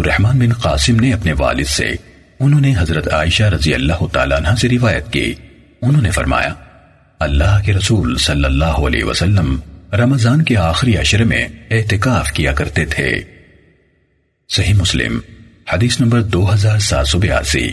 الرحمن بن قاسم نے اپنے والد سے، انہوں نے حضرت عائشہ رضی اللہ تعالیٰ عنہ سے روایت کی۔ انہوں نے فرمایا، اللہ کے رسول صلی اللہ علیہ وسلم رمضان کے آخری عشر میں احتکاف کیا کرتے تھے۔ صحیح مسلم، حدیث نمبر دو ہزار سات سو بیاسی۔